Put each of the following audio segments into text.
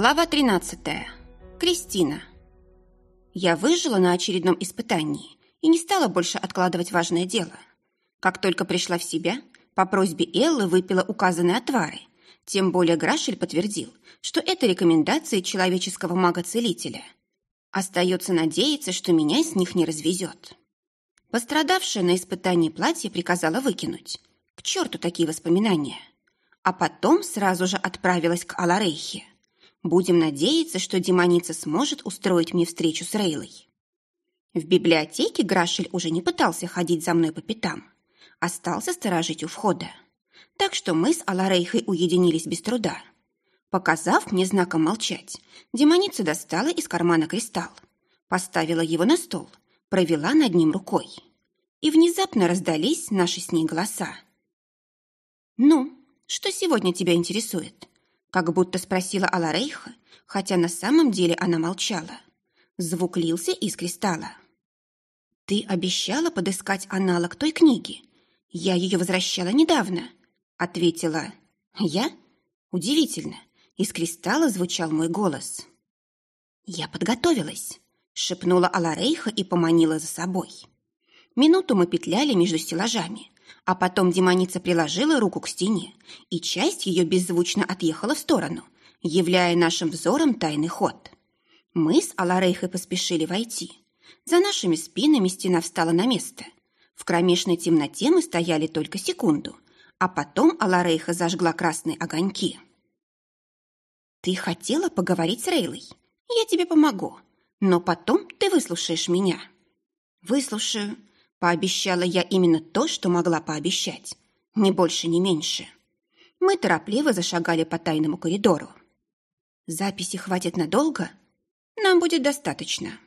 Глава 13. Кристина. Я выжила на очередном испытании и не стала больше откладывать важное дело. Как только пришла в себя, по просьбе Эллы выпила указанные отвары. Тем более Грашель подтвердил, что это рекомендации человеческого мага-целителя. Остается надеяться, что меня с них не развезет. Пострадавшее на испытании платье приказала выкинуть. К черту такие воспоминания. А потом сразу же отправилась к Аларейхе. Будем надеяться, что демоница сможет устроить мне встречу с Рейлой. В библиотеке Грашель уже не пытался ходить за мной по пятам. Остался сторожить у входа. Так что мы с Аларейхой уединились без труда. Показав мне знаком молчать, демоница достала из кармана кристалл, поставила его на стол, провела над ним рукой. И внезапно раздались наши с ней голоса. «Ну, что сегодня тебя интересует?» Как будто спросила Аларейха, хотя на самом деле она молчала. Звук лился из кристалла. «Ты обещала подыскать аналог той книги. Я ее возвращала недавно», — ответила. «Я? Удивительно. Из кристалла звучал мой голос». «Я подготовилась», — шепнула Аларейха и поманила за собой. Минуту мы петляли между стеллажами, а потом демоница приложила руку к стене, и часть ее беззвучно отъехала в сторону, являя нашим взором тайный ход. Мы с Аларейхой поспешили войти. За нашими спинами стена встала на место. В кромешной темноте мы стояли только секунду, а потом Аларейха зажгла красные огоньки. «Ты хотела поговорить с Рейлой? Я тебе помогу, но потом ты выслушаешь меня». «Выслушаю», Пообещала я именно то, что могла пообещать. Ни больше, ни меньше. Мы торопливо зашагали по тайному коридору. Записи хватит надолго? Нам будет достаточно.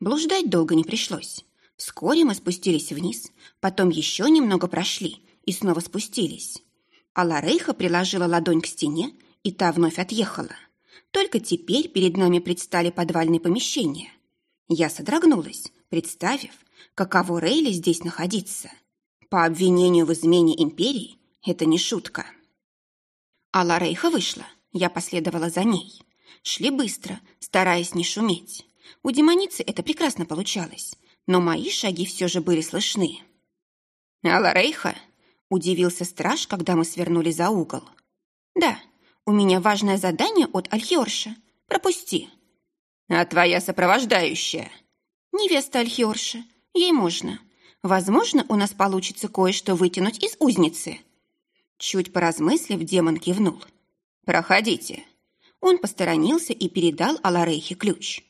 Блуждать долго не пришлось. Вскоре мы спустились вниз, потом еще немного прошли и снова спустились. А Ларейха приложила ладонь к стене, и та вновь отъехала. Только теперь перед нами предстали подвальные помещения. Я содрогнулась, представив, каково Рейли здесь находиться. По обвинению в измене империи это не шутка. Алла Рейха вышла, я последовала за ней. Шли быстро, стараясь не шуметь. У демоницы это прекрасно получалось, но мои шаги все же были слышны. «Алла Рейха?» – удивился страж, когда мы свернули за угол. «Да, у меня важное задание от Альхиорша. Пропусти». «А твоя сопровождающая?» «Невеста Альхиорша. Ей можно. Возможно, у нас получится кое-что вытянуть из узницы». Чуть поразмыслив, демон кивнул. «Проходите». Он посторонился и передал Аларейхе ключ.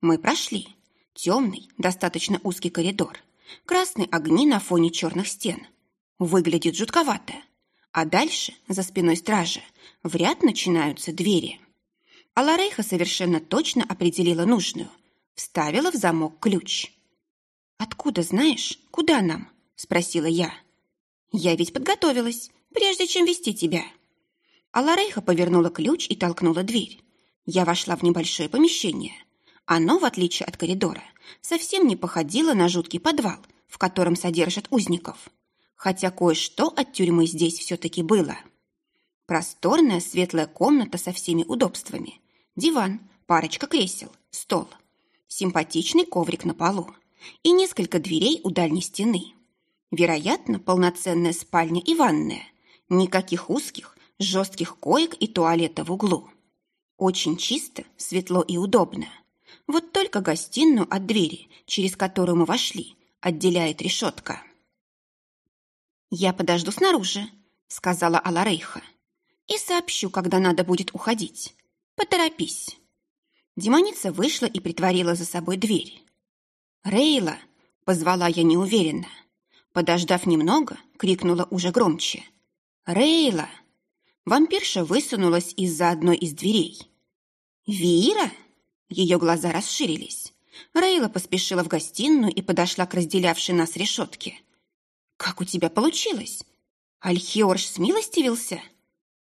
Мы прошли. Темный, достаточно узкий коридор. Красные огни на фоне черных стен. Выглядит жутковато. А дальше, за спиной стража, в ряд начинаются двери. Аларейха совершенно точно определила нужную. Вставила в замок ключ. «Откуда знаешь, куда нам?» – спросила я. «Я ведь подготовилась, прежде чем вести тебя». Аларейха повернула ключ и толкнула дверь. Я вошла в небольшое помещение. Оно, в отличие от коридора, совсем не походило на жуткий подвал, в котором содержат узников. Хотя кое-что от тюрьмы здесь все-таки было. Просторная светлая комната со всеми удобствами. Диван, парочка кресел, стол. Симпатичный коврик на полу и несколько дверей у дальней стены. Вероятно, полноценная спальня и ванная. Никаких узких, жестких коек и туалета в углу. Очень чисто, светло и удобно. Вот только гостиную от двери, через которую мы вошли, отделяет решетка. «Я подожду снаружи», — сказала Аларейха. «И сообщу, когда надо будет уходить. Поторопись». Демоница вышла и притворила за собой дверь. «Рейла!» — позвала я неуверенно. Подождав немного, крикнула уже громче. «Рейла!» Вампирша высунулась из-за одной из дверей. «Вира?» Ее глаза расширились. Рейла поспешила в гостиную и подошла к разделявшей нас решетке. «Как у тебя получилось? Альхиорж смилостивился?»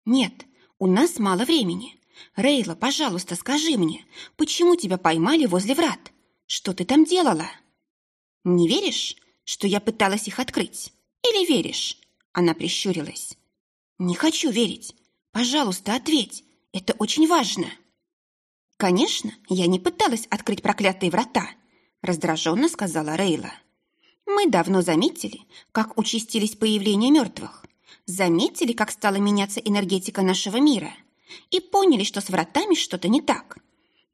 «Нет, у нас мало времени. Рейла, пожалуйста, скажи мне, почему тебя поймали возле врат? Что ты там делала? Не веришь, что я пыталась их открыть? Или веришь? Она прищурилась. Не хочу верить. Пожалуйста, ответь. Это очень важно. «Конечно, я не пыталась открыть проклятые врата», раздраженно сказала Рейла. «Мы давно заметили, как участились появления мертвых, заметили, как стала меняться энергетика нашего мира и поняли, что с вратами что-то не так.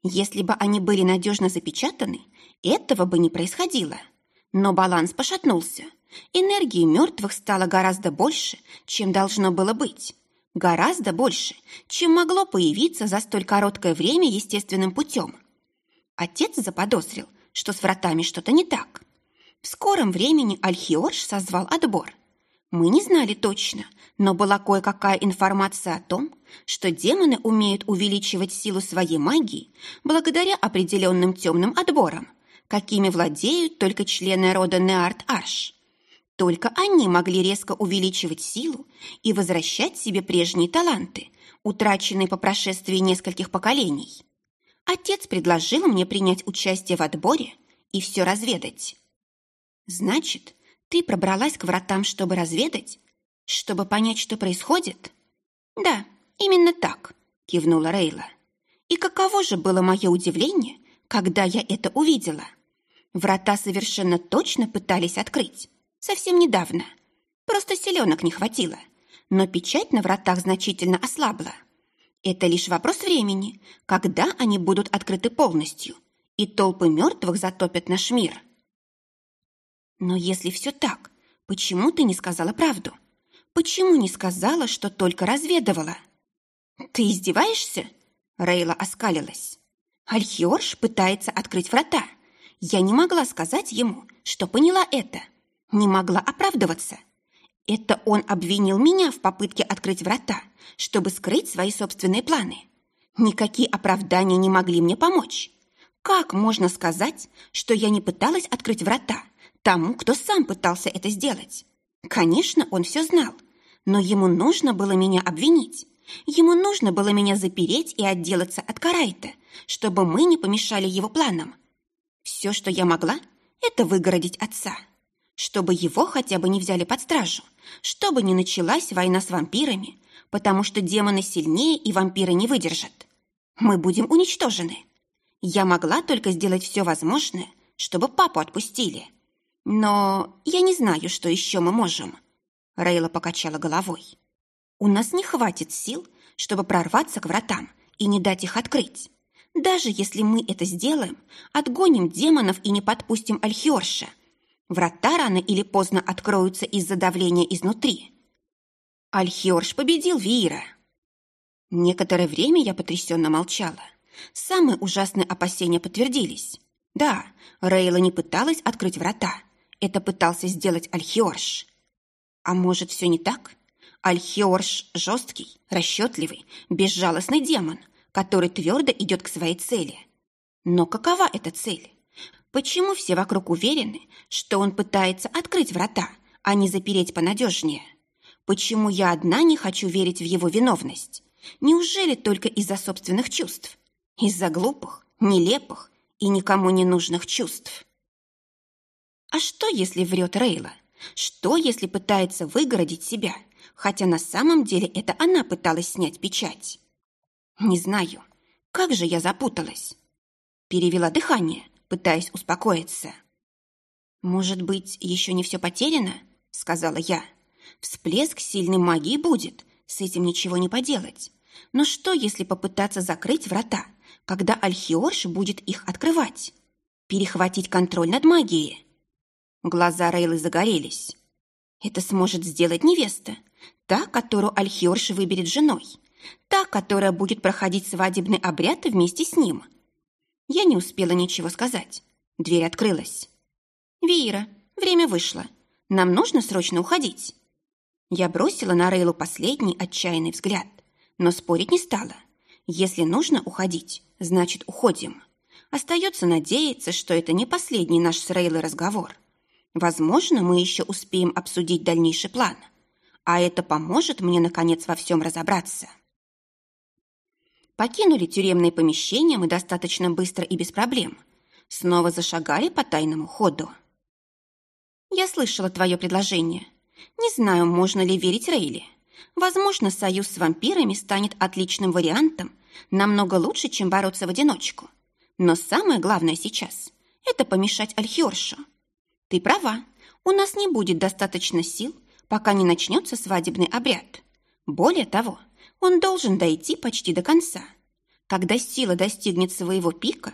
Если бы они были надежно запечатаны, этого бы не происходило. Но баланс пошатнулся. Энергии мертвых стало гораздо больше, чем должно было быть. Гораздо больше, чем могло появиться за столь короткое время естественным путем. Отец заподозрил, что с вратами что-то не так. В скором времени Альхиорж созвал отбор. Мы не знали точно, но была кое-какая информация о том, что демоны умеют увеличивать силу своей магии благодаря определенным темным отборам, какими владеют только члены рода Неарт-Арш. Только они могли резко увеличивать силу и возвращать себе прежние таланты, утраченные по прошествии нескольких поколений. Отец предложил мне принять участие в отборе и все разведать. Значит, ты пробралась к вратам, чтобы разведать? Чтобы понять, что происходит? Да, именно так, кивнула Рейла. И каково же было мое удивление, когда я это увидела. Врата совершенно точно пытались открыть. Совсем недавно. Просто селенок не хватило. Но печать на вратах значительно ослабла. Это лишь вопрос времени, когда они будут открыты полностью, и толпы мертвых затопят наш мир. Но если все так, почему ты не сказала правду? Почему не сказала, что только разведывала? Ты издеваешься? Рейла оскалилась. Альхиорш пытается открыть врата. Я не могла сказать ему, что поняла это. Не могла оправдываться. Это он обвинил меня в попытке открыть врата, чтобы скрыть свои собственные планы. Никакие оправдания не могли мне помочь. Как можно сказать, что я не пыталась открыть врата тому, кто сам пытался это сделать? Конечно, он все знал, но ему нужно было меня обвинить. Ему нужно было меня запереть и отделаться от Карайта, чтобы мы не помешали его планам. Все, что я могла, это выгородить отца. Чтобы его хотя бы не взяли под стражу, чтобы не началась война с вампирами, потому что демоны сильнее и вампиры не выдержат. Мы будем уничтожены. Я могла только сделать все возможное, чтобы папу отпустили. Но я не знаю, что еще мы можем. Рейла покачала головой. У нас не хватит сил, чтобы прорваться к вратам и не дать их открыть. Даже если мы это сделаем, отгоним демонов и не подпустим Альхиорша, врата рано или поздно откроются из-за давления изнутри. Альхиорш победил Виира. Некоторое время я потрясенно молчала. Самые ужасные опасения подтвердились. Да, Рейла не пыталась открыть врата. Это пытался сделать Альхиорш. А может, все не так? Альхиорш жесткий, расчетливый, безжалостный демон, который твердо идет к своей цели. Но какова эта цель? Почему все вокруг уверены, что он пытается открыть врата, а не запереть понадежнее? Почему я одна не хочу верить в его виновность? Неужели только из-за собственных чувств? Из-за глупых, нелепых и никому не нужных чувств? А что, если врет Рейла? Что, если пытается выгородить себя – хотя на самом деле это она пыталась снять печать. Не знаю, как же я запуталась. Перевела дыхание, пытаясь успокоиться. «Может быть, еще не все потеряно?» — сказала я. «Всплеск сильной магии будет, с этим ничего не поделать. Но что, если попытаться закрыть врата, когда Альхиорш будет их открывать? Перехватить контроль над магией?» Глаза Рейлы загорелись. «Это сможет сделать невеста, Та, которую Альхиорш выберет женой. Та, которая будет проходить свадебный обряд вместе с ним. Я не успела ничего сказать. Дверь открылась. «Вира, время вышло. Нам нужно срочно уходить». Я бросила на Рейлу последний отчаянный взгляд, но спорить не стала. Если нужно уходить, значит, уходим. Остается надеяться, что это не последний наш с Рейлой разговор. Возможно, мы еще успеем обсудить дальнейший план – а это поможет мне, наконец, во всем разобраться. Покинули тюремные помещения мы достаточно быстро и без проблем. Снова зашагали по тайному ходу. Я слышала твое предложение. Не знаю, можно ли верить Рейли. Возможно, союз с вампирами станет отличным вариантом намного лучше, чем бороться в одиночку. Но самое главное сейчас – это помешать Альхиоршу. Ты права, у нас не будет достаточно сил, пока не начнется свадебный обряд. Более того, он должен дойти почти до конца. Когда сила достигнет своего пика,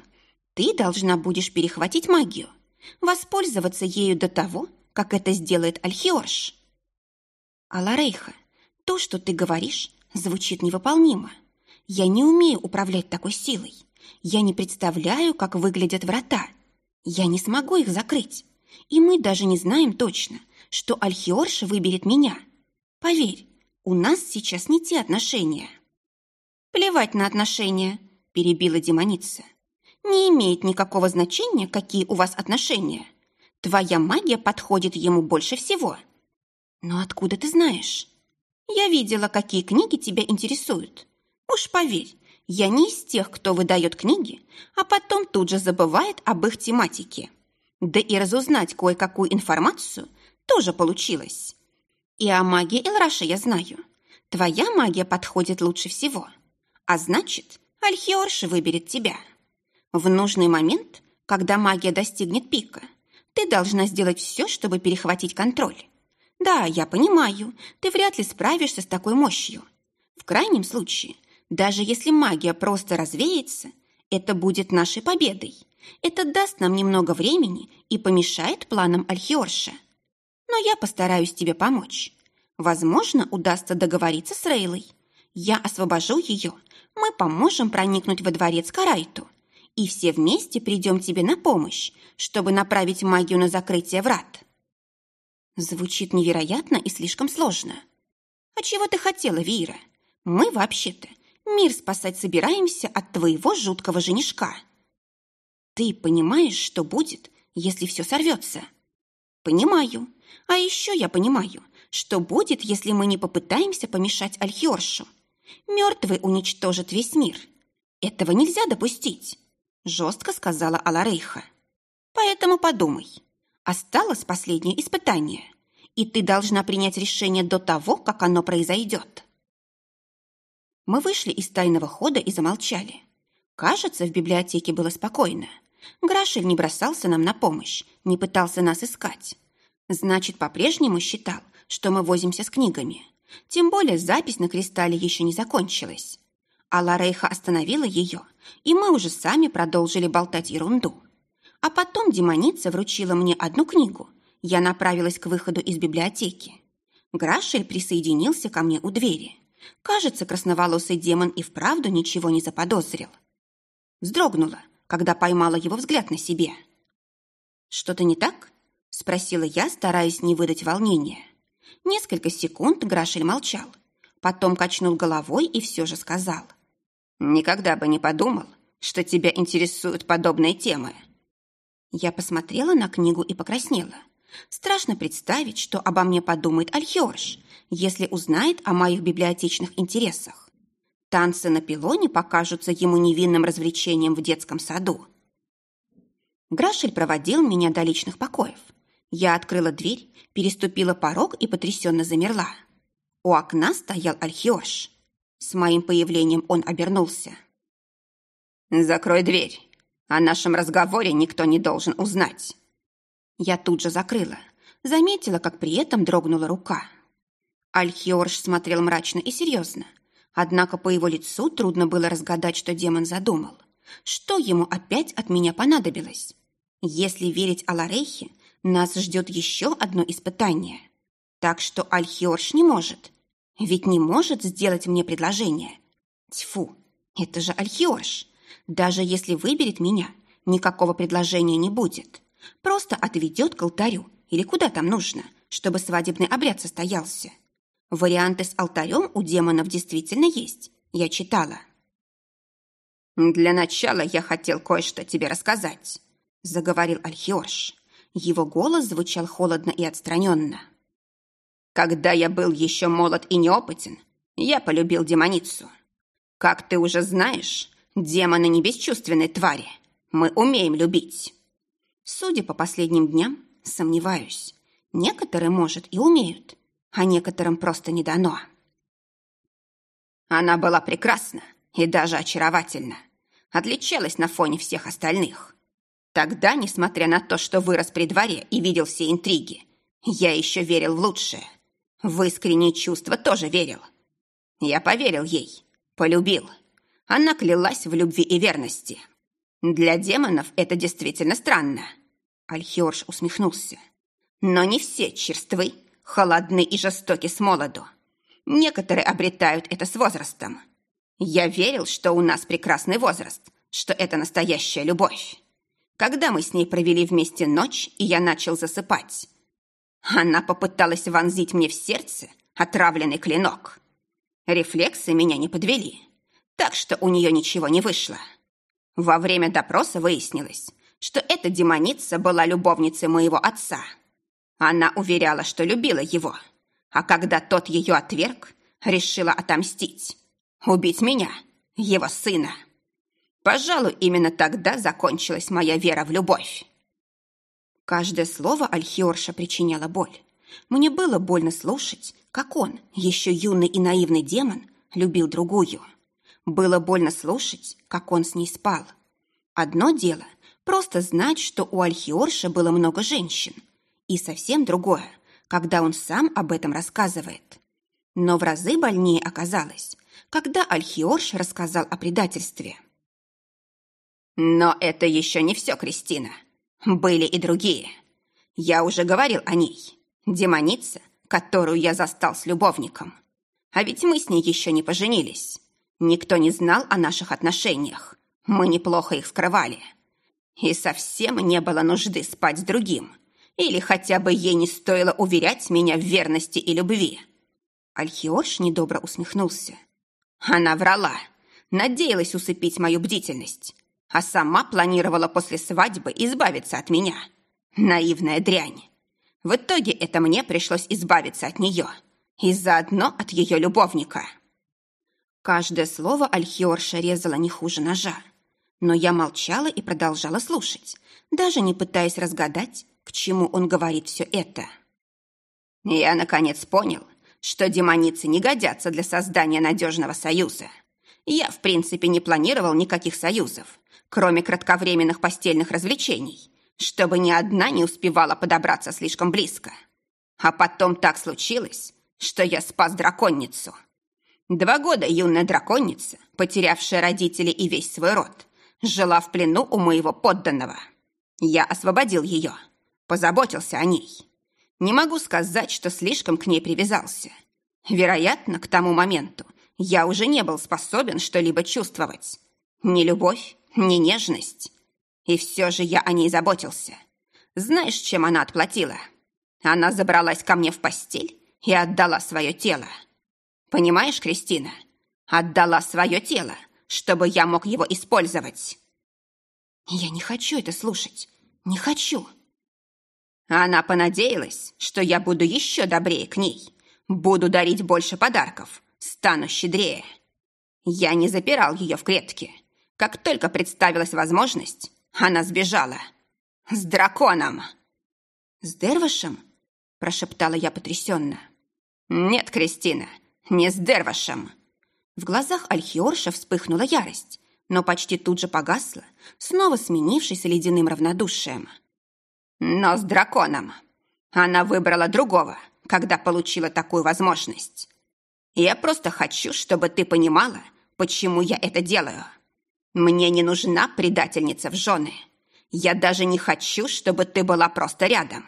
ты должна будешь перехватить магию, воспользоваться ею до того, как это сделает Альхиорш. Аларейха, то, что ты говоришь, звучит невыполнимо. Я не умею управлять такой силой. Я не представляю, как выглядят врата. Я не смогу их закрыть. И мы даже не знаем точно, что Альхиорша выберет меня. Поверь, у нас сейчас не те отношения. Плевать на отношения, перебила демоница. Не имеет никакого значения, какие у вас отношения. Твоя магия подходит ему больше всего. Но откуда ты знаешь? Я видела, какие книги тебя интересуют. Уж поверь, я не из тех, кто выдает книги, а потом тут же забывает об их тематике. Да и разузнать кое-какую информацию тоже получилось. И о магии Элраша я знаю. Твоя магия подходит лучше всего. А значит, Альхиорша выберет тебя. В нужный момент, когда магия достигнет пика, ты должна сделать все, чтобы перехватить контроль. Да, я понимаю, ты вряд ли справишься с такой мощью. В крайнем случае, даже если магия просто развеется, это будет нашей победой. Это даст нам немного времени и помешает планам Альхиорша. Но я постараюсь тебе помочь. Возможно, удастся договориться с Рейлой. Я освобожу ее, мы поможем проникнуть во дворец Карайту, и все вместе придем тебе на помощь, чтобы направить магию на закрытие врат. Звучит невероятно и слишком сложно. А чего ты хотела, Вира? Мы вообще-то мир спасать собираемся от твоего жуткого женишка. Ты понимаешь, что будет, если все сорвется? Понимаю. А еще я понимаю, что будет, если мы не попытаемся помешать Альхиоршу. Мертвый уничтожит весь мир. Этого нельзя допустить, жестко сказала Аларейха. Поэтому подумай. Осталось последнее испытание, и ты должна принять решение до того, как оно произойдет. Мы вышли из тайного хода и замолчали. Кажется, в библиотеке было спокойно. Грашель не бросался нам на помощь, не пытался нас искать. Значит, по-прежнему считал, что мы возимся с книгами. Тем более запись на кристалле еще не закончилась. А Ларейха остановила ее, и мы уже сами продолжили болтать ерунду. А потом демоница вручила мне одну книгу. Я направилась к выходу из библиотеки. Грашель присоединился ко мне у двери. Кажется, красноволосый демон и вправду ничего не заподозрил. Вздрогнула, когда поймала его взгляд на себе. «Что-то не так?» – спросила я, стараясь не выдать волнения. Несколько секунд Грашель молчал, потом качнул головой и все же сказал. «Никогда бы не подумал, что тебя интересуют подобные темы». Я посмотрела на книгу и покраснела. Страшно представить, что обо мне подумает Альхиорш, если узнает о моих библиотечных интересах. Танцы на пилоне покажутся ему невинным развлечением в детском саду. Грашель проводил меня до личных покоев. Я открыла дверь, переступила порог и потрясенно замерла. У окна стоял Альхиорш. С моим появлением он обернулся. «Закрой дверь», о нашем разговоре никто не должен узнать. Я тут же закрыла. Заметила, как при этом дрогнула рука. Альхиорж смотрел мрачно и серьезно. Однако по его лицу трудно было разгадать, что демон задумал. Что ему опять от меня понадобилось? Если верить Аларейхе, нас ждет еще одно испытание. Так что Альхиорж не может. Ведь не может сделать мне предложение. Тьфу, это же Альхиорж. Даже если выберет меня, никакого предложения не будет. Просто отведет к алтарю или куда там нужно, чтобы свадебный обряд состоялся. Варианты с алтарем у демонов действительно есть. Я читала. «Для начала я хотел кое-что тебе рассказать», — заговорил Альхиорш. Его голос звучал холодно и отстраненно. «Когда я был еще молод и неопытен, я полюбил демоницу. Как ты уже знаешь, Демоны не бесчувственные твари. Мы умеем любить. Судя по последним дням, сомневаюсь. Некоторые, может, и умеют, а некоторым просто не дано. Она была прекрасна, и даже очаровательна. Отличалась на фоне всех остальных. Тогда, несмотря на то, что вырос при дворе и видел все интриги, я еще верил в лучшее. В искренние чувства тоже верил. Я поверил ей, полюбил. Она клялась в любви и верности. Для демонов это действительно странно. Альхиорж усмехнулся. Но не все черствы, холодны и жестоки с молоду. Некоторые обретают это с возрастом. Я верил, что у нас прекрасный возраст, что это настоящая любовь. Когда мы с ней провели вместе ночь, и я начал засыпать, она попыталась вонзить мне в сердце отравленный клинок. Рефлексы меня не подвели, так что у нее ничего не вышло. Во время допроса выяснилось, что эта демоница была любовницей моего отца. Она уверяла, что любила его, а когда тот ее отверг, решила отомстить. Убить меня, его сына. Пожалуй, именно тогда закончилась моя вера в любовь. Каждое слово Альхиорша причиняло боль. Мне было больно слушать, как он, еще юный и наивный демон, любил другую. Было больно слушать, как он с ней спал. Одно дело – просто знать, что у Альхиорша было много женщин. И совсем другое, когда он сам об этом рассказывает. Но в разы больнее оказалось, когда Альхиорш рассказал о предательстве. Но это еще не все, Кристина. Были и другие. Я уже говорил о ней. Демоница, которую я застал с любовником. А ведь мы с ней еще не поженились. Никто не знал о наших отношениях. Мы неплохо их скрывали. И совсем не было нужды спать с другим. Или хотя бы ей не стоило уверять меня в верности и любви. Альхиорш недобро усмехнулся. Она врала, надеялась усыпить мою бдительность, а сама планировала после свадьбы избавиться от меня. Наивная дрянь. В итоге это мне пришлось избавиться от нее и заодно от ее любовника. Каждое слово Альхиорша резало не хуже ножа. Но я молчала и продолжала слушать, даже не пытаясь разгадать, к чему он говорит все это. Я, наконец, понял, что демоницы не годятся для создания надежного союза. Я, в принципе, не планировал никаких союзов, кроме кратковременных постельных развлечений, чтобы ни одна не успевала подобраться слишком близко. А потом так случилось, что я спас драконницу. Два года юная драконица, потерявшая родителей и весь свой род, жила в плену у моего подданного. Я освободил ее, позаботился о ней. Не могу сказать, что слишком к ней привязался. Вероятно, к тому моменту я уже не был способен что-либо чувствовать. Ни любовь, ни нежность. И все же я о ней заботился. Знаешь, чем она отплатила? Она забралась ко мне в постель и отдала свое тело. Понимаешь, Кристина? Отдала свое тело, чтобы я мог его использовать. Я не хочу это слушать. Не хочу. Она понадеялась, что я буду еще добрее к ней, буду дарить больше подарков, стану щедрее. Я не запирал ее в клетке. Как только представилась возможность, она сбежала. С драконом. С Дервашем? Прошептала я потрясенно. Нет, Кристина, не с Дервашем. В глазах Альхиорша вспыхнула ярость, но почти тут же погасла, снова сменившись ледяным равнодушием. Но с драконом. Она выбрала другого, когда получила такую возможность. Я просто хочу, чтобы ты понимала, почему я это делаю. Мне не нужна предательница в жены. Я даже не хочу, чтобы ты была просто рядом.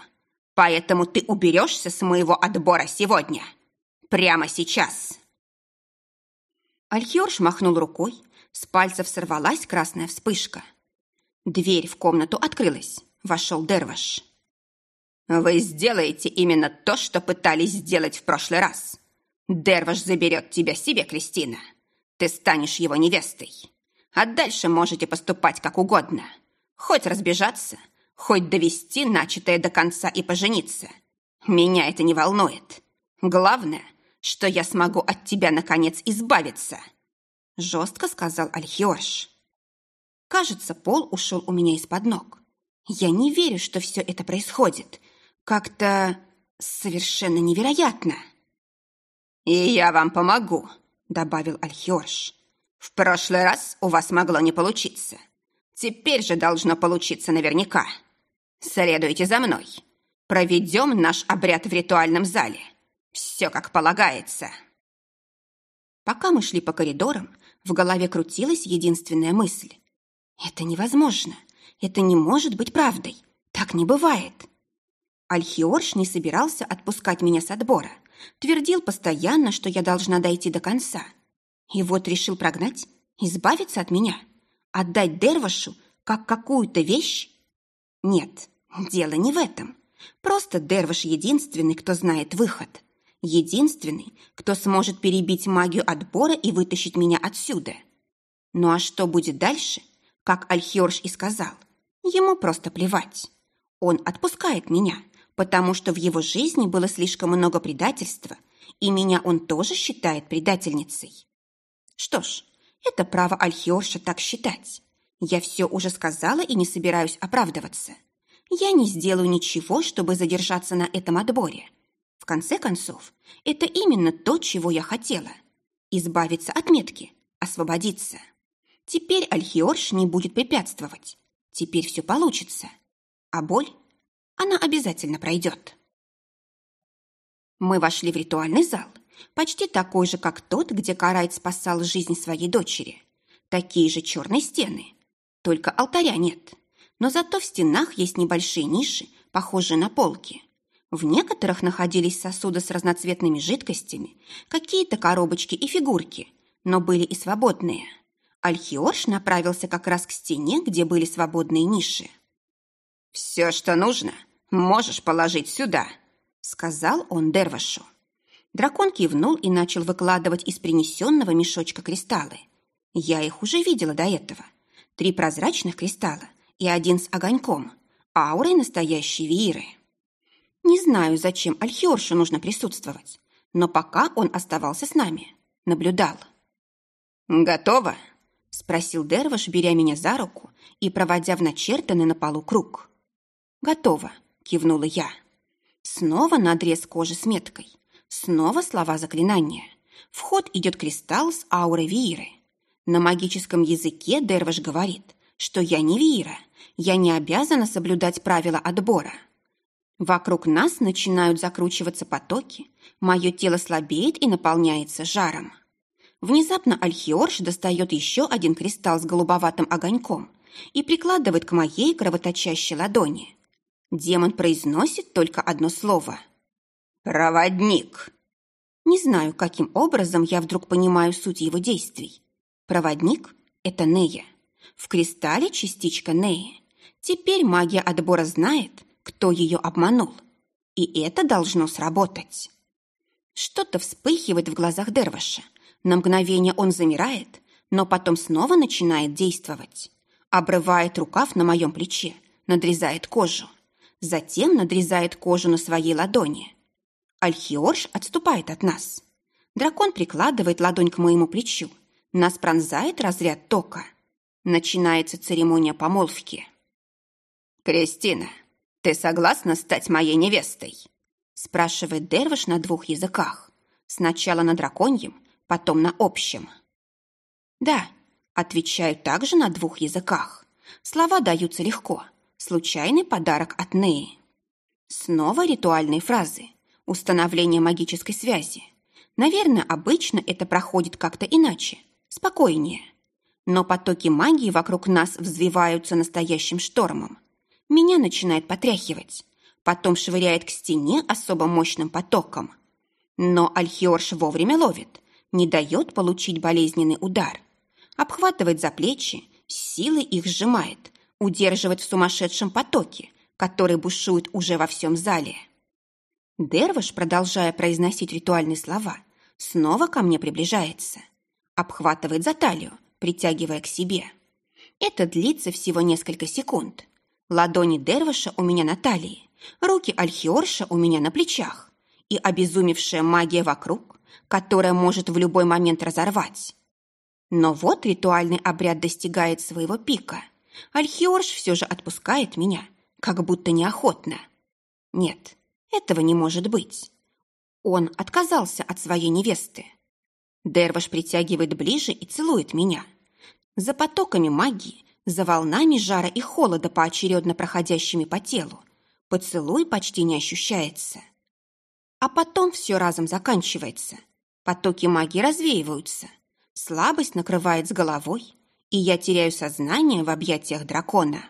Поэтому ты уберешься с моего отбора сегодня. Прямо сейчас. Альхиорш махнул рукой, с пальцев сорвалась красная вспышка. Дверь в комнату открылась вошел Дерваш. «Вы сделаете именно то, что пытались сделать в прошлый раз. Дерваш заберет тебя себе, Кристина. Ты станешь его невестой. А дальше можете поступать как угодно. Хоть разбежаться, хоть довести начатое до конца и пожениться. Меня это не волнует. Главное, что я смогу от тебя, наконец, избавиться», — жестко сказал Альхиорш. Кажется, пол ушел у меня из-под ног. Я не верю, что все это происходит. Как-то совершенно невероятно. «И я вам помогу», — добавил Альхиорш. В прошлый раз у вас могло не получиться. Теперь же должно получиться наверняка. Следуйте за мной. Проведем наш обряд в ритуальном зале. Все как полагается. Пока мы шли по коридорам, в голове крутилась единственная мысль. Это невозможно. Это не может быть правдой. Так не бывает. Альхиорш не собирался отпускать меня с отбора. Твердил постоянно, что я должна дойти до конца. И вот решил прогнать, избавиться от меня, отдать Дервашу как какую-то вещь? Нет, дело не в этом. Просто Дерваш единственный, кто знает выход. Единственный, кто сможет перебить магию отбора и вытащить меня отсюда. Ну а что будет дальше? Как Альхиорш и сказал, ему просто плевать. Он отпускает меня, потому что в его жизни было слишком много предательства, и меня он тоже считает предательницей. Что ж, это право Альхиорша так считать. Я все уже сказала и не собираюсь оправдываться. Я не сделаю ничего, чтобы задержаться на этом отборе. В конце концов, это именно то, чего я хотела. Избавиться от метки, освободиться. Теперь Альхиорш не будет препятствовать. Теперь все получится. А боль? Она обязательно пройдет. Мы вошли в ритуальный зал – почти такой же, как тот, где Карайт спасал жизнь своей дочери. Такие же черные стены. Только алтаря нет. Но зато в стенах есть небольшие ниши, похожие на полки. В некоторых находились сосуды с разноцветными жидкостями, какие-то коробочки и фигурки, но были и свободные. Альхиорш направился как раз к стене, где были свободные ниши. «Все, что нужно, можешь положить сюда», — сказал он Дервашу. Дракон кивнул и начал выкладывать из принесенного мешочка кристаллы. Я их уже видела до этого. Три прозрачных кристалла и один с огоньком, аурой настоящей виры. Не знаю, зачем Альхиоршу нужно присутствовать, но пока он оставался с нами, наблюдал. «Готово?» – спросил Дерваш, беря меня за руку и проводя в начертанный на полу круг. «Готово», – кивнула я. Снова надрез кожи с меткой – Снова слова заклинания. В ход идет кристалл с аурой Вииры. На магическом языке Дерваш говорит, что я не Виира, я не обязана соблюдать правила отбора. Вокруг нас начинают закручиваться потоки, мое тело слабеет и наполняется жаром. Внезапно Альхиорш достает еще один кристалл с голубоватым огоньком и прикладывает к моей кровоточащей ладони. Демон произносит только одно слово – «Проводник!» Не знаю, каким образом я вдруг понимаю суть его действий. Проводник — это Нея. В кристалле частичка Неи. Теперь магия отбора знает, кто ее обманул. И это должно сработать. Что-то вспыхивает в глазах Дерваша. На мгновение он замирает, но потом снова начинает действовать. Обрывает рукав на моем плече, надрезает кожу. Затем надрезает кожу на своей ладони. Альхиорш отступает от нас. Дракон прикладывает ладонь к моему плечу. Нас пронзает разряд тока. Начинается церемония помолвки. «Кристина, ты согласна стать моей невестой?» спрашивает Дервиш на двух языках. Сначала на драконьем, потом на общем. «Да», отвечаю также на двух языках. Слова даются легко. Случайный подарок от Неи. Снова ритуальные фразы установление магической связи. Наверное, обычно это проходит как-то иначе, спокойнее. Но потоки магии вокруг нас взвиваются настоящим штормом. Меня начинает потряхивать, потом швыряет к стене особо мощным потоком. Но Альхиорш вовремя ловит, не дает получить болезненный удар. Обхватывает за плечи, силой их сжимает, удерживает в сумасшедшем потоке, который бушует уже во всем зале. Дервиш, продолжая произносить ритуальные слова, снова ко мне приближается. Обхватывает за талию, притягивая к себе. Это длится всего несколько секунд. Ладони Дервиша у меня на талии, руки Альхиорша у меня на плечах и обезумевшая магия вокруг, которая может в любой момент разорвать. Но вот ритуальный обряд достигает своего пика. Альхиорш все же отпускает меня, как будто неохотно. Нет, этого не может быть. Он отказался от своей невесты. Дерваш притягивает ближе и целует меня. За потоками магии, за волнами жара и холода, поочередно проходящими по телу, поцелуй почти не ощущается. А потом все разом заканчивается. Потоки магии развеиваются. Слабость накрывает с головой, и я теряю сознание в объятиях дракона.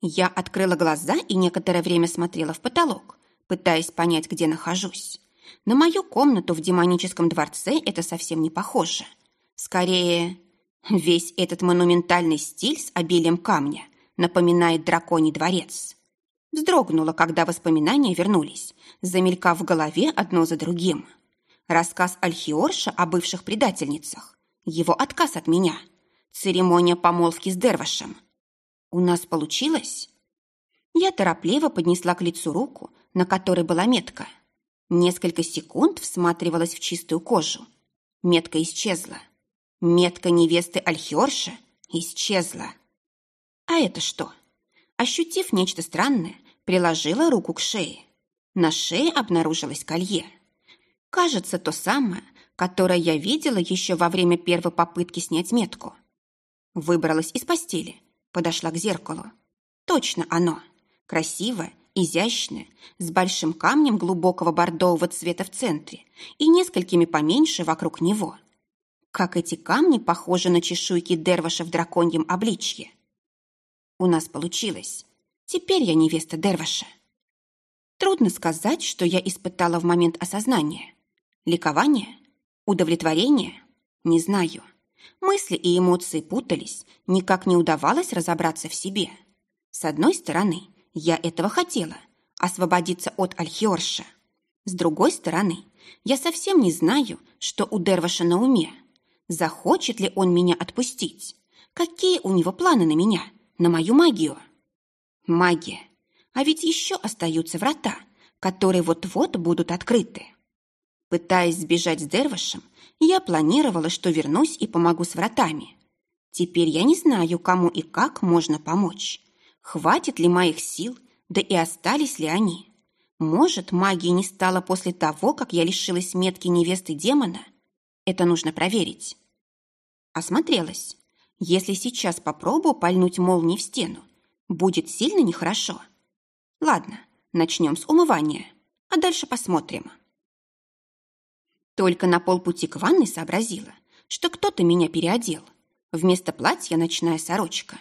Я открыла глаза и некоторое время смотрела в потолок, пытаясь понять, где нахожусь. На мою комнату в демоническом дворце это совсем не похоже. Скорее, весь этот монументальный стиль с обилием камня напоминает драконий дворец. Вздрогнула, когда воспоминания вернулись, замелькав в голове одно за другим. Рассказ Альхиорша о бывших предательницах, его отказ от меня, церемония помолвки с Дервашем. У нас получилось? Я торопливо поднесла к лицу руку, на которой была метка. Несколько секунд всматривалась в чистую кожу. Метка исчезла. Метка невесты Альхиорша исчезла. А это что? Ощутив нечто странное, приложила руку к шее. На шее обнаружилось колье. Кажется, то самое, которое я видела еще во время первой попытки снять метку. Выбралась из постели, подошла к зеркалу. Точно оно. Красивое, изящное, с большим камнем глубокого бордового цвета в центре и несколькими поменьше вокруг него. Как эти камни похожи на чешуйки Дерваша в драконьем обличье. У нас получилось. Теперь я невеста Дерваша. Трудно сказать, что я испытала в момент осознания. Ликование? Удовлетворение? Не знаю. Мысли и эмоции путались, никак не удавалось разобраться в себе. С одной стороны, я этого хотела – освободиться от Альхиорша. С другой стороны, я совсем не знаю, что у Дерваша на уме. Захочет ли он меня отпустить? Какие у него планы на меня, на мою магию? Магия. А ведь еще остаются врата, которые вот-вот будут открыты. Пытаясь сбежать с Дервашем, я планировала, что вернусь и помогу с вратами. Теперь я не знаю, кому и как можно помочь. Хватит ли моих сил, да и остались ли они? Может, магии не стало после того, как я лишилась метки невесты демона? Это нужно проверить. Осмотрелась. Если сейчас попробую пальнуть молнией в стену, будет сильно нехорошо. Ладно, начнем с умывания, а дальше посмотрим. Только на полпути к ванной сообразила, что кто-то меня переодел. Вместо платья ночная сорочка.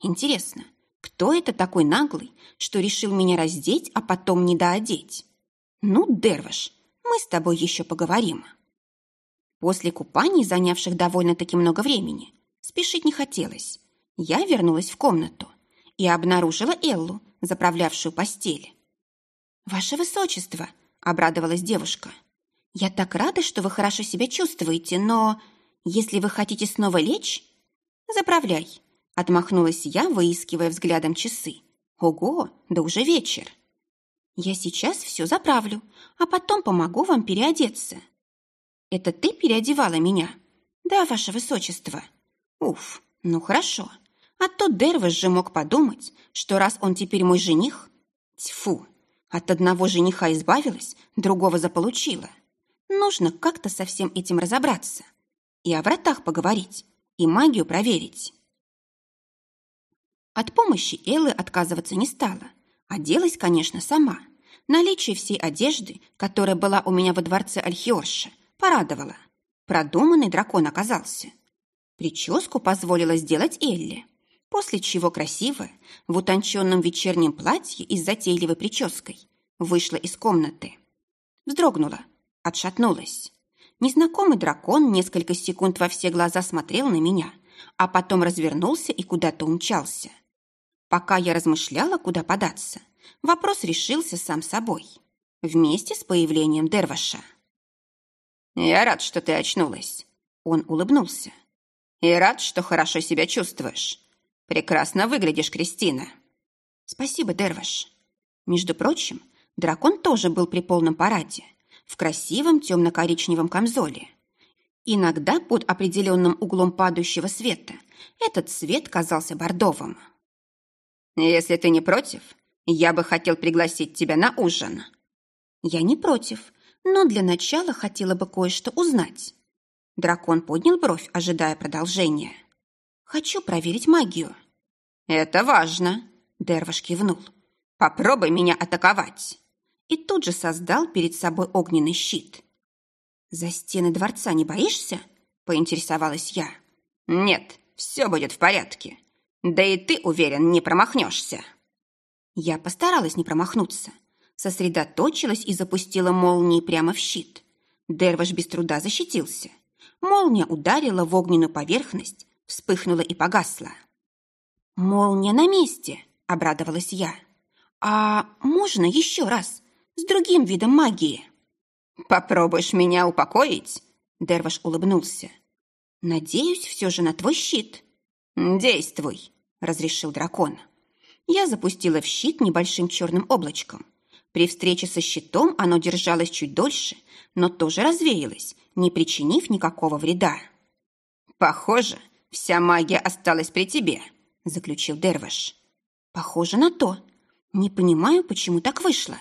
Интересно, кто это такой наглый, что решил меня раздеть, а потом не доодеть? Ну, Дерваш, мы с тобой еще поговорим. После купаний, занявших довольно-таки много времени, спешить не хотелось. Я вернулась в комнату и обнаружила Эллу, заправлявшую постель. «Ваше высочество!» – обрадовалась девушка. «Я так рада, что вы хорошо себя чувствуете, но если вы хотите снова лечь, заправляй!» – отмахнулась я, выискивая взглядом часы. «Ого, да уже вечер!» «Я сейчас все заправлю, а потом помогу вам переодеться». «Это ты переодевала меня?» «Да, ваше высочество». «Уф, ну хорошо. А то Дервиш же мог подумать, что раз он теперь мой жених... Тьфу, от одного жениха избавилась, другого заполучила. Нужно как-то со всем этим разобраться. И о вратах поговорить, и магию проверить. От помощи Эллы отказываться не стала. Оделась, конечно, сама. Наличие всей одежды, которая была у меня во дворце Альхиорша, порадовало. Продуманный дракон оказался. Прическу позволила сделать Элли после чего красивая, в утонченном вечернем платье и с затейливой прической, вышла из комнаты. Вздрогнула, отшатнулась. Незнакомый дракон несколько секунд во все глаза смотрел на меня, а потом развернулся и куда-то умчался. Пока я размышляла, куда податься, вопрос решился сам собой, вместе с появлением Дерваша. «Я рад, что ты очнулась», — он улыбнулся. «И рад, что хорошо себя чувствуешь. Прекрасно выглядишь, Кристина. Спасибо, Дерваш. Между прочим, дракон тоже был при полном параде, в красивом темно-коричневом камзоле. Иногда под определенным углом падающего света этот цвет казался бордовым. «Если ты не против, я бы хотел пригласить тебя на ужин». «Я не против. но для начала хотела бы кое-что узнать. Дракон поднял бровь, ожидая продолжения. «Хочу проверить магию». «Это важно», — Дерваш кивнул. «Попробуй меня атаковать». И тут же создал перед собой огненный щит. «За стены дворца не боишься?» — поинтересовалась я. «Нет, все будет в порядке. Да и ты, уверен, не промахнешься». Я постаралась не промахнуться. Сосредоточилась и запустила молнии прямо в щит. Дерваш без труда защитился. Молния ударила в огненную поверхность, вспыхнула и погасла. «Молния на месте!» – обрадовалась я. «А можно еще раз? С другим видом магии?» «Попробуешь меня упокоить?» Дерваш улыбнулся. «Надеюсь все же на твой щит». «Действуй», — разрешил дракон. Я запустила в щит небольшим черным облачком. При встрече со щитом оно держалось чуть дольше, но тоже развеялось, не причинив никакого вреда. «Похоже, вся магия осталась при тебе», — заключил Дерваш. «Похоже на то. Не понимаю, почему так вышло».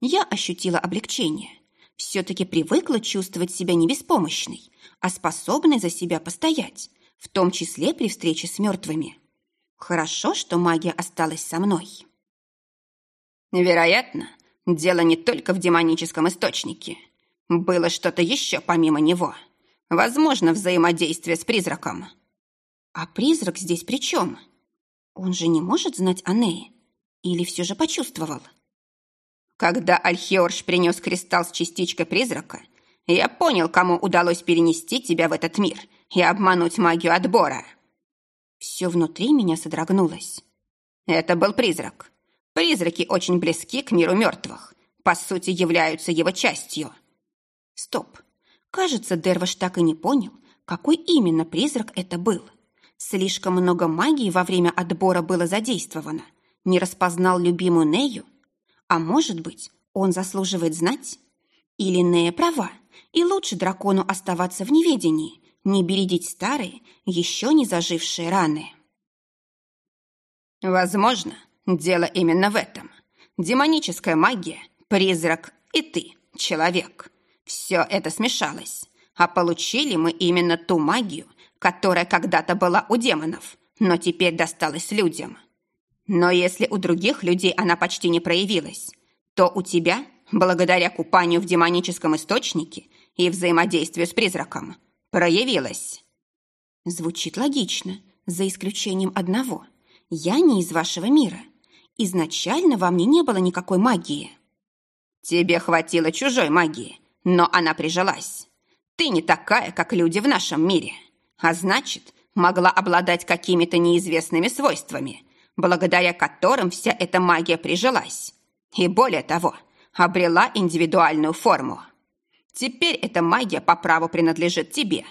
Я ощутила облегчение. Все-таки привыкла чувствовать себя не беспомощной, а способной за себя постоять, в том числе при встрече с мертвыми. Хорошо, что магия осталась со мной. Вероятно, дело не только в демоническом источнике. Было что-то еще помимо него. Возможно, взаимодействие с призраком. А призрак здесь при чем? Он же не может знать о Нее. Или все же почувствовал? Когда Альхиорш принес кристалл с частичкой призрака, я понял, кому удалось перенести тебя в этот мир и обмануть магию отбора. Все внутри меня содрогнулось. Это был призрак. Призраки очень близки к миру мертвых. По сути, являются его частью. Стоп. Кажется, Дерваш так и не понял, какой именно призрак это был. Слишком много магии во время отбора было задействовано. Не распознал любимую Нею? А может быть, он заслуживает знать? Или Нея права, и лучше дракону оставаться в неведении, не бередить старые, еще не зажившие раны. Возможно, дело именно в этом. Демоническая магия, призрак и ты, человек. Все это смешалось. А получили мы именно ту магию, которая когда-то была у демонов, но теперь досталась людям. Но если у других людей она почти не проявилась, то у тебя, благодаря купанию в демоническом источнике и взаимодействию с призраком, проявилась. Звучит логично, за исключением одного. Я не из вашего мира. Изначально во мне не было никакой магии. Тебе хватило чужой магии, но она прижилась. Ты не такая, как люди в нашем мире. А значит, могла обладать какими-то неизвестными свойствами, благодаря которым вся эта магия прижилась. И более того, обрела индивидуальную форму. Теперь эта магия по праву принадлежит тебе,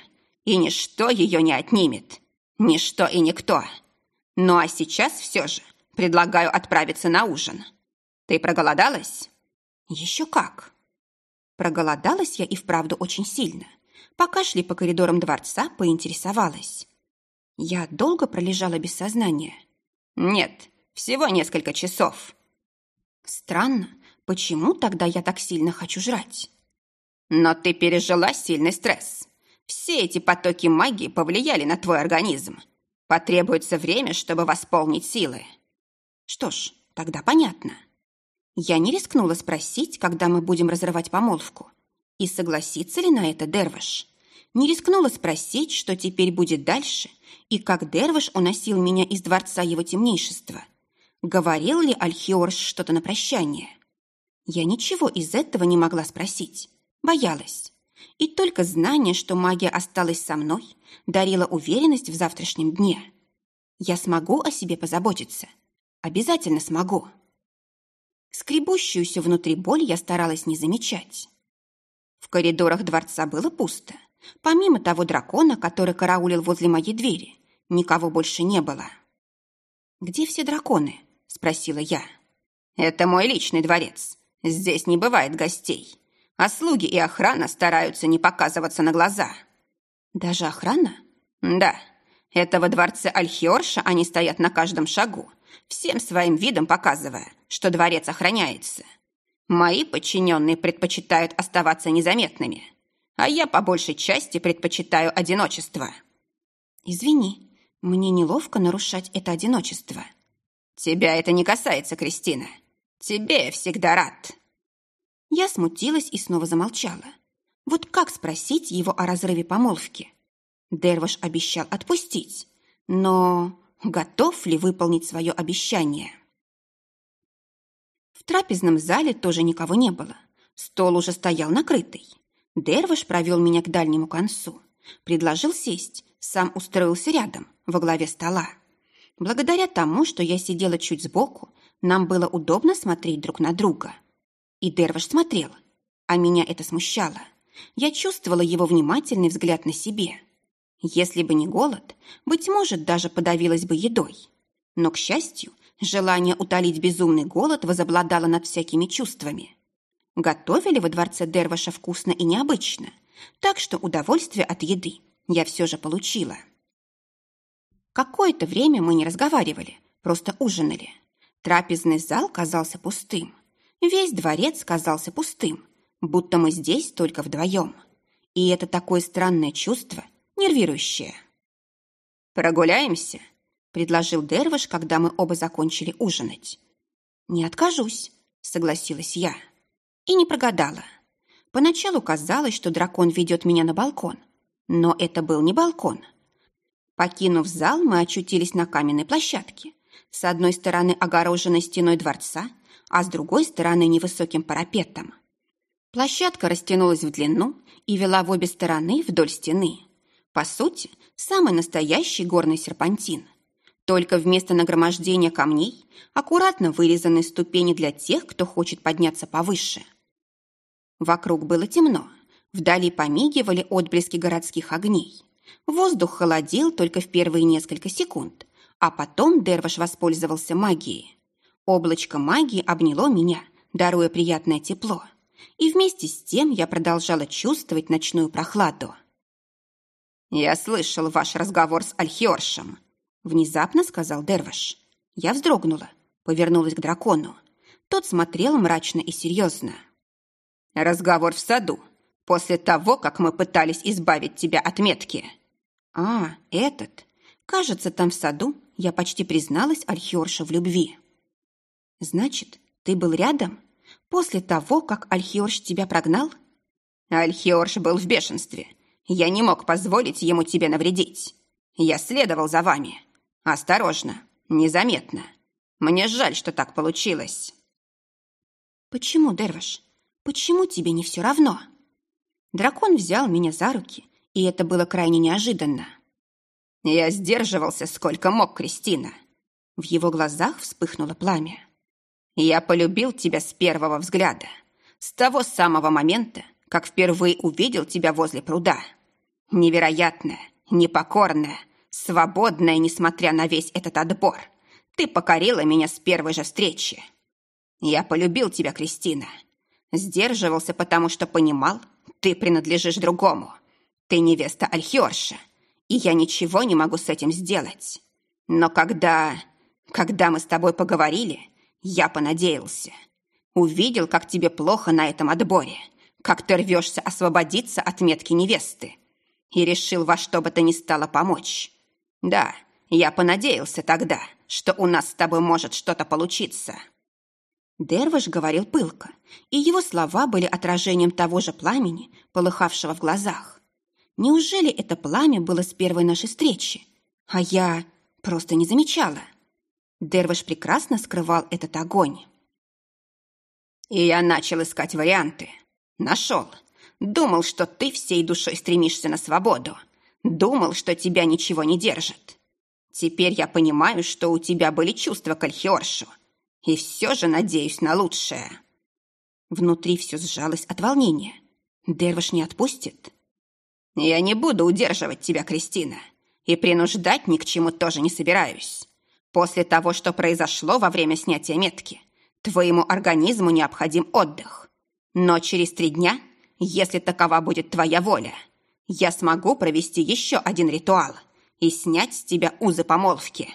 и ничто ее не отнимет. Ничто и никто. Ну а сейчас все же предлагаю отправиться на ужин. Ты проголодалась? Еще как. Проголодалась я и вправду очень сильно. Пока шли по коридорам дворца, поинтересовалась. Я долго пролежала без сознания. Нет, всего несколько часов. Странно, почему тогда я так сильно хочу жрать? Но ты пережила сильный стресс. Все эти потоки магии повлияли на твой организм. Потребуется время, чтобы восполнить силы. Что ж, тогда понятно. Я не рискнула спросить, когда мы будем разрывать помолвку. И согласится ли на это Дерваш? Не рискнула спросить, что теперь будет дальше, и как Дерваш уносил меня из дворца его темнейшества. Говорил ли Альхиорш что-то на прощание? Я ничего из этого не могла спросить. Боялась. И только знание, что магия осталась со мной, дарило уверенность в завтрашнем дне. Я смогу о себе позаботиться. Обязательно смогу. Скребущуюся внутри боль я старалась не замечать. В коридорах дворца было пусто. Помимо того дракона, который караулил возле моей двери, никого больше не было. «Где все драконы?» – спросила я. «Это мой личный дворец. Здесь не бывает гостей а слуги и охрана стараются не показываться на глаза. Даже охрана? Да. Это во дворце Альхиорша они стоят на каждом шагу, всем своим видом показывая, что дворец охраняется. Мои подчиненные предпочитают оставаться незаметными, а я по большей части предпочитаю одиночество. Извини, мне неловко нарушать это одиночество. Тебя это не касается, Кристина. Тебе я всегда рад. Я смутилась и снова замолчала. Вот как спросить его о разрыве помолвки? Дерваш обещал отпустить, но готов ли выполнить свое обещание? В трапезном зале тоже никого не было. Стол уже стоял накрытый. Дерваш провел меня к дальнему концу. Предложил сесть, сам устроился рядом, во главе стола. Благодаря тому, что я сидела чуть сбоку, нам было удобно смотреть друг на друга. И Дерваш смотрел, а меня это смущало. Я чувствовала его внимательный взгляд на себе. Если бы не голод, быть может, даже подавилась бы едой. Но, к счастью, желание утолить безумный голод возобладало над всякими чувствами. Готовили во дворце Дерваша вкусно и необычно, так что удовольствие от еды я все же получила. Какое-то время мы не разговаривали, просто ужинали. Трапезный зал казался пустым. Весь дворец казался пустым, будто мы здесь только вдвоем. И это такое странное чувство, нервирующее. «Прогуляемся?» – предложил Дервиш, когда мы оба закончили ужинать. «Не откажусь», – согласилась я. И не прогадала. Поначалу казалось, что дракон ведет меня на балкон. Но это был не балкон. Покинув зал, мы очутились на каменной площадке. С одной стороны огороженной стеной дворца, а с другой стороны невысоким парапетом. Площадка растянулась в длину и вела в обе стороны вдоль стены. По сути, самый настоящий горный серпантин. Только вместо нагромождения камней аккуратно вырезаны ступени для тех, кто хочет подняться повыше. Вокруг было темно. Вдали помигивали отблески городских огней. Воздух холодил только в первые несколько секунд, а потом Дерваш воспользовался магией. Облачко магии обняло меня, даруя приятное тепло – и вместе с тем я продолжала чувствовать ночную прохладу. «Я слышал ваш разговор с Альхиоршем», — внезапно сказал Дерваш. Я вздрогнула, повернулась к дракону. Тот смотрел мрачно и серьезно. «Разговор в саду, после того, как мы пытались избавить тебя от метки». «А, этот. Кажется, там в саду я почти призналась Альхиоршу в любви». «Значит, ты был рядом?» После того, как Альхиорш тебя прогнал? Альхиорш был в бешенстве. Я не мог позволить ему тебе навредить. Я следовал за вами. Осторожно, незаметно. Мне жаль, что так получилось. Почему, Дерваш? Почему тебе не все равно? Дракон взял меня за руки, и это было крайне неожиданно. Я сдерживался сколько мог, Кристина. В его глазах вспыхнуло пламя. Я полюбил тебя с первого взгляда, с того самого момента, как впервые увидел тебя возле пруда. Невероятная, непокорная, свободная, несмотря на весь этот отбор. Ты покорила меня с первой же встречи. Я полюбил тебя, Кристина. Сдерживался, потому что понимал, ты принадлежишь другому. Ты невеста Альхиорша, и я ничего не могу с этим сделать. Но когда... Когда мы с тобой поговорили, я понадеялся. Увидел, как тебе плохо на этом отборе, как ты рвешься освободиться от метки невесты. И решил во что бы то ни стало помочь. Да, я понадеялся тогда, что у нас с тобой может что-то получиться. Дервиш говорил пылко, и его слова были отражением того же пламени, полыхавшего в глазах. Неужели это пламя было с первой нашей встречи? А я просто не замечала. — Дервиш прекрасно скрывал этот огонь. И я начал искать варианты. Нашел. Думал, что ты всей душой стремишься на свободу. Думал, что тебя ничего не держит. Теперь я понимаю, что у тебя были чувства к Альхиоршу. И все же надеюсь на лучшее. Внутри все сжалось от волнения. Дервиш не отпустит. Я не буду удерживать тебя, Кристина. И принуждать ни к чему тоже не собираюсь. После того, что произошло во время снятия метки, твоему организму необходим отдых. Но через три дня, если такова будет твоя воля, я смогу провести еще один ритуал и снять с тебя узы помолвки.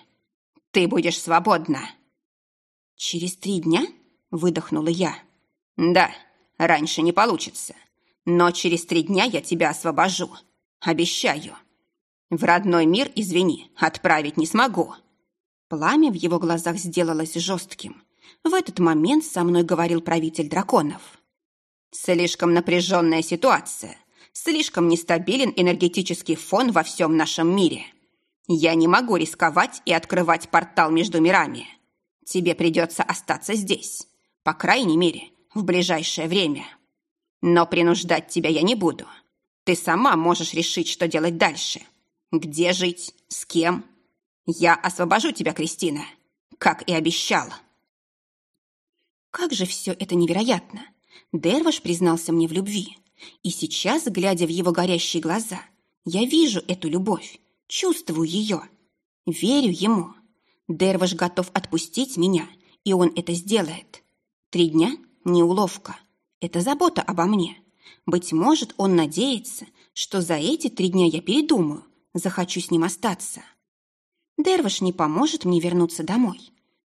Ты будешь свободна. Через три дня? Выдохнула я. Да, раньше не получится. Но через три дня я тебя освобожу. Обещаю. В родной мир, извини, отправить не смогу. Пламя в его глазах сделалось жестким. В этот момент со мной говорил правитель драконов. Слишком напряженная ситуация. Слишком нестабилен энергетический фон во всем нашем мире. Я не могу рисковать и открывать портал между мирами. Тебе придется остаться здесь. По крайней мере, в ближайшее время. Но принуждать тебя я не буду. Ты сама можешь решить, что делать дальше. Где жить? С кем? Я освобожу тебя, Кристина, как и обещала. Как же все это невероятно! Дерваш признался мне в любви. И сейчас, глядя в его горящие глаза, я вижу эту любовь, чувствую ее, верю ему. Дерваш готов отпустить меня, и он это сделает. Три дня – не уловка. Это забота обо мне. Быть может, он надеется, что за эти три дня я передумаю, захочу с ним остаться. Дерваш не поможет мне вернуться домой.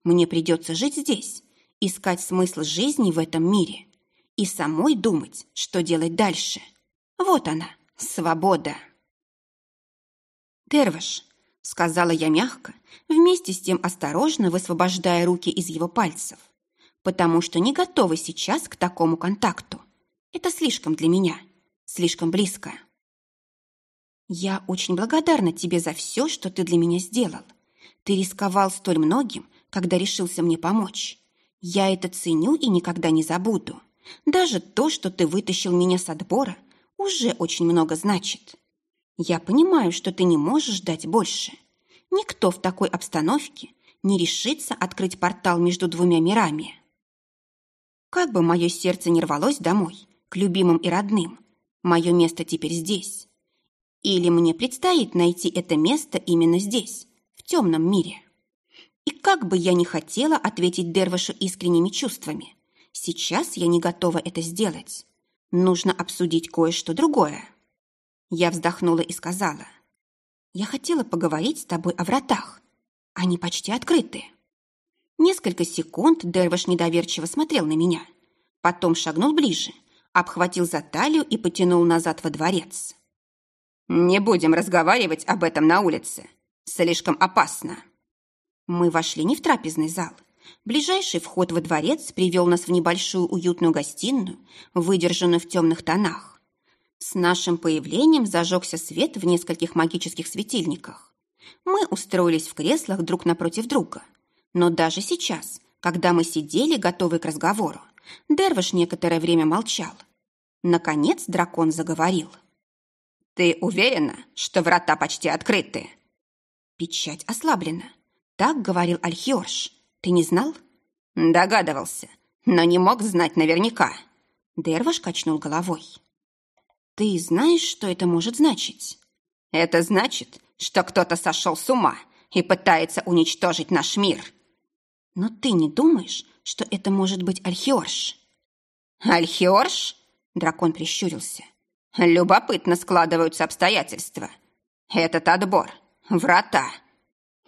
Мне придется жить здесь, искать смысл жизни в этом мире и самой думать, что делать дальше. Вот она, свобода. «Дерваш», — сказала я мягко, вместе с тем осторожно высвобождая руки из его пальцев, потому что не готова сейчас к такому контакту. Это слишком для меня, слишком близко. «Я очень благодарна тебе за все, что ты для меня сделал. Ты рисковал столь многим, когда решился мне помочь. Я это ценю и никогда не забуду. Даже то, что ты вытащил меня с отбора, уже очень много значит. Я понимаю, что ты не можешь дать больше. Никто в такой обстановке не решится открыть портал между двумя мирами. Как бы мое сердце не рвалось домой, к любимым и родным, мое место теперь здесь. Или мне предстоит найти это место именно здесь, в темном мире. И как бы я ни хотела ответить Дервашу искренними чувствами, сейчас я не готова это сделать. Нужно обсудить кое-что другое. Я вздохнула и сказала, «Я хотела поговорить с тобой о вратах. Они почти открыты». Несколько секунд Дерваш недоверчиво смотрел на меня, потом шагнул ближе, обхватил за талию и потянул назад во дворец. «Не будем разговаривать об этом на улице. Слишком опасно». Мы вошли не в трапезный зал. Ближайший вход во дворец привел нас в небольшую уютную гостиную, выдержанную в темных тонах. С нашим появлением зажегся свет в нескольких магических светильниках. Мы устроились в креслах друг напротив друга. Но даже сейчас, когда мы сидели, готовые к разговору, Дервиш некоторое время молчал. Наконец дракон заговорил. «Ты уверена, что врата почти открыты?» «Печать ослаблена. Так говорил Альхиорш. Ты не знал? Догадывался, но не мог знать наверняка. Дерваш качнул головой. Ты знаешь, что это может значить? Это значит, что кто-то сошел с ума и пытается уничтожить наш мир. Но ты не думаешь, что это может быть Альхиорш? Альхиорш? Дракон прищурился. Любопытно складываются обстоятельства. Этот отбор. Врата.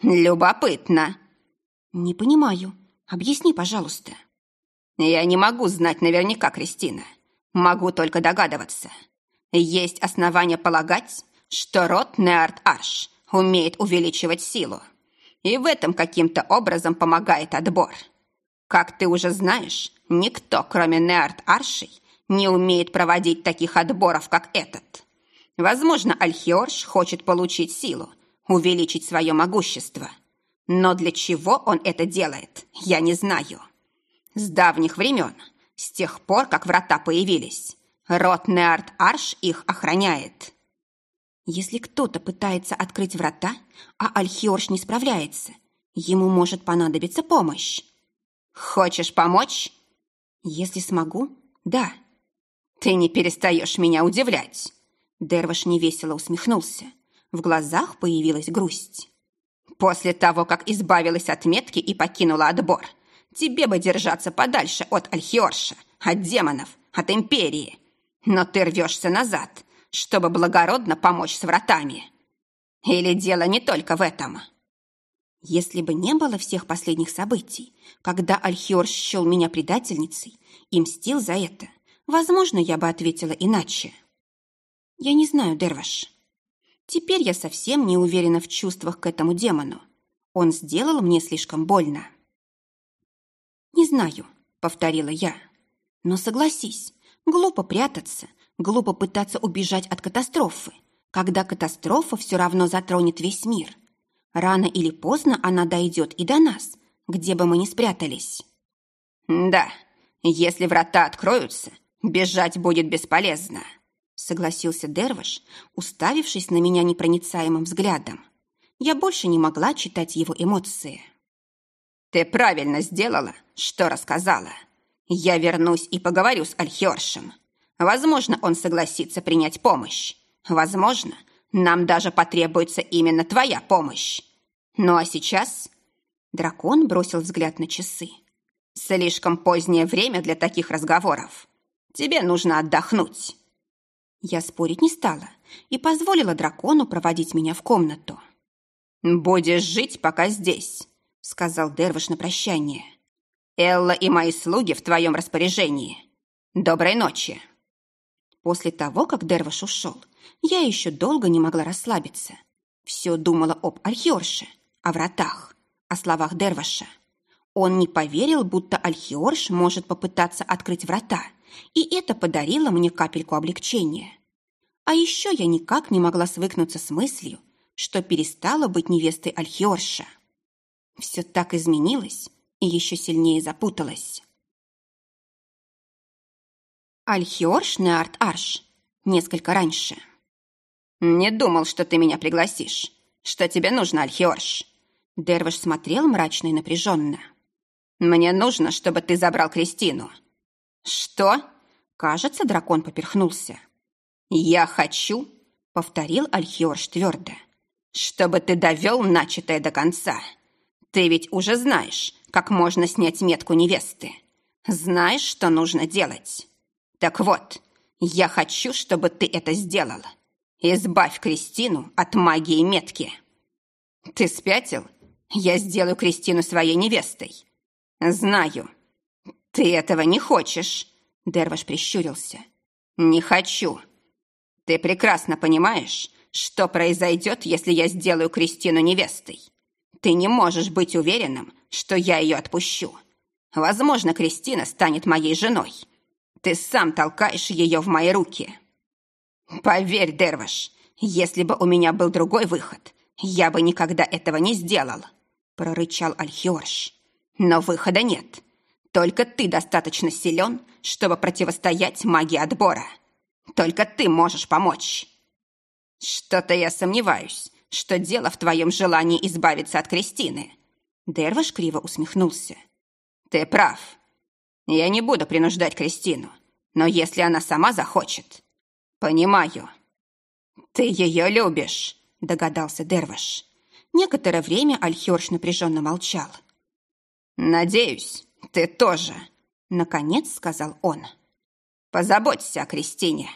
«Любопытно». «Не понимаю. Объясни, пожалуйста». «Я не могу знать наверняка, Кристина. Могу только догадываться. Есть основания полагать, что род Неарт Арш умеет увеличивать силу. И в этом каким-то образом помогает отбор. Как ты уже знаешь, никто, кроме Неарт Аршей, не умеет проводить таких отборов, как этот. Возможно, Альхиорш хочет получить силу, увеличить свое могущество. Но для чего он это делает, я не знаю. С давних времен, с тех пор, как врата появились, род Неарт Арш их охраняет. Если кто-то пытается открыть врата, а Альхиорш не справляется, ему может понадобиться помощь. Хочешь помочь? Если смогу, да. Ты не перестаешь меня удивлять. Дерваш невесело усмехнулся. В глазах появилась грусть. «После того, как избавилась от метки и покинула отбор, тебе бы держаться подальше от Альхиорша, от демонов, от Империи. Но ты рвешься назад, чтобы благородно помочь с вратами. Или дело не только в этом?» Если бы не было всех последних событий, когда Альхиор счел меня предательницей и мстил за это, возможно, я бы ответила иначе. Я не знаю, Дерваш. Теперь я совсем не уверена в чувствах к этому демону. Он сделал мне слишком больно. «Не знаю», — повторила я. «Но согласись, глупо прятаться, глупо пытаться убежать от катастрофы, когда катастрофа все равно затронет весь мир. Рано или поздно она дойдет и до нас, где бы мы ни спрятались». «Да, если врата откроются, бежать будет бесполезно», согласился Дерваш, уставившись на меня непроницаемым взглядом. Я больше не могла читать его эмоции. «Ты правильно сделала, что рассказала. Я вернусь и поговорю с Альхиоршем. Возможно, он согласится принять помощь. Возможно, нам даже потребуется именно твоя помощь. Ну а сейчас...» Дракон бросил взгляд на часы. «Слишком позднее время для таких разговоров. Тебе нужно отдохнуть». Я спорить не стала и позволила дракону проводить меня в комнату. «Будешь жить пока здесь», — сказал Дервиш на прощание. «Элла и мои слуги в твоем распоряжении. Доброй ночи». После того, как Дервиш ушел, я еще долго не могла расслабиться. Все думала об Альхиорше, о вратах, о словах Дерваша. Он не поверил, будто Альхиорш может попытаться открыть врата, и это подарило мне капельку облегчения. А еще я никак не могла свыкнуться с мыслью, что перестала быть невестой Альхиорша. Все так изменилось и еще сильнее запуталось. Альхиорш Неарт Арш. Несколько раньше. «Не думал, что ты меня пригласишь. Что тебе нужно, Альхиорш?» Дервиш смотрел мрачно и напряженно. «Мне нужно, чтобы ты забрал Кристину». «Что?» Кажется, дракон поперхнулся. «Я хочу», — повторил Альхиорш твердо, «чтобы ты довел начатое до конца. Ты ведь уже знаешь, как можно снять метку невесты. Знаешь, что нужно делать. Так вот, я хочу, чтобы ты это сделал. Избавь Кристину от магии метки». «Ты спятил? Я сделаю Кристину своей невестой». «Знаю. Ты этого не хочешь». Дерваш прищурился. «Не хочу. Ты прекрасно понимаешь, что произойдет, если я сделаю Кристину невестой. Ты не можешь быть уверенным, что я ее отпущу. Возможно, Кристина станет моей женой. Ты сам толкаешь ее в мои руки. Поверь, Дерваш, если бы у меня был другой выход, я бы никогда этого не сделал», прорычал Альхиорш. «Но выхода нет. Только ты достаточно силен, чтобы противостоять магии отбора. Только ты можешь помочь. Что-то я сомневаюсь, что дело в твоем желании избавиться от Кристины. Дерваш криво усмехнулся. Ты прав. Я не буду принуждать Кристину, но если она сама захочет... Понимаю. Ты ее любишь, догадался Дерваш. Некоторое время Альхерш напряженно молчал. «Надеюсь, «Ты тоже», — наконец сказал он. «Позаботься о Кристине».